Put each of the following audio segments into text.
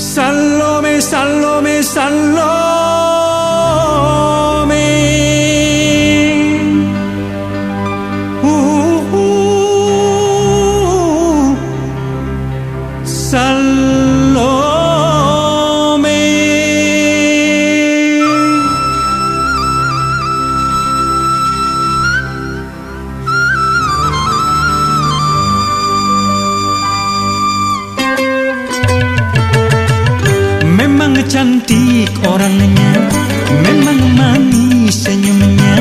Salome, Salome, Salome. Cantik orangnya. Memang manis senyumnya.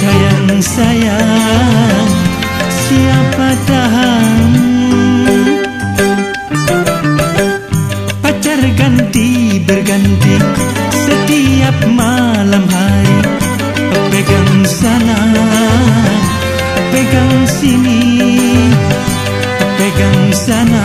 Sayang, sayang Siapa tahan Pacar ganti berganti Setiap malam hari. Pegang sana Pegang sini Pegang sana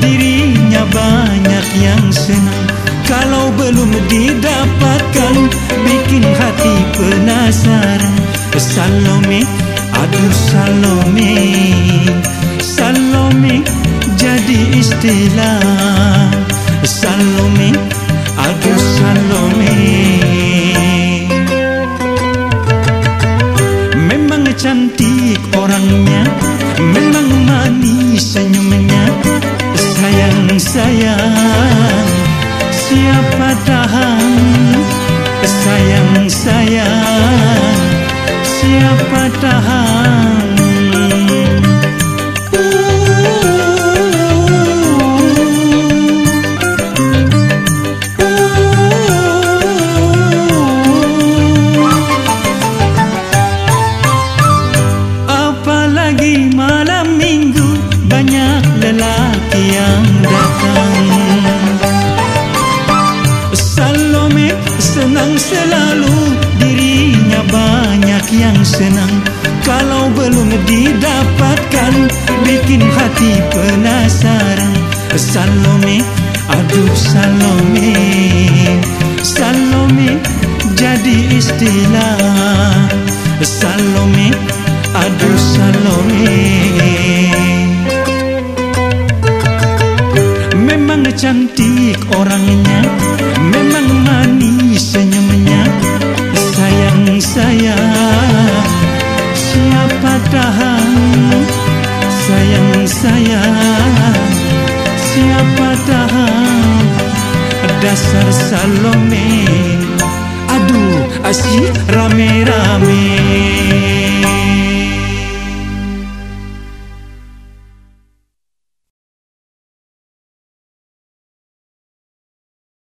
Dirinya banyak yang senang. Kalau belum didapatkan Bikin hati penasaran. Salome, aduh Salome. Salome jadi istilah. Salome, aduh Salome. Memang cantik orangnya. Memang manis senyumnya Sayang, sayang Siapa tahan? Sayang, sayang Siapa tahan Salome senang selalu. Dirinya banyak yang senang. Kalau belum didapatkan Bikin hati penasaran. Salome, aduh Salome. Salome jadi istilah. Salome, aduh Salome Memang cantik orangnya Memang manis senyumnya. Sayang, sayang Siapa tahan? Sayang, sayang Siapa tahan? Dasar Salome. Aduh asyik rame-rame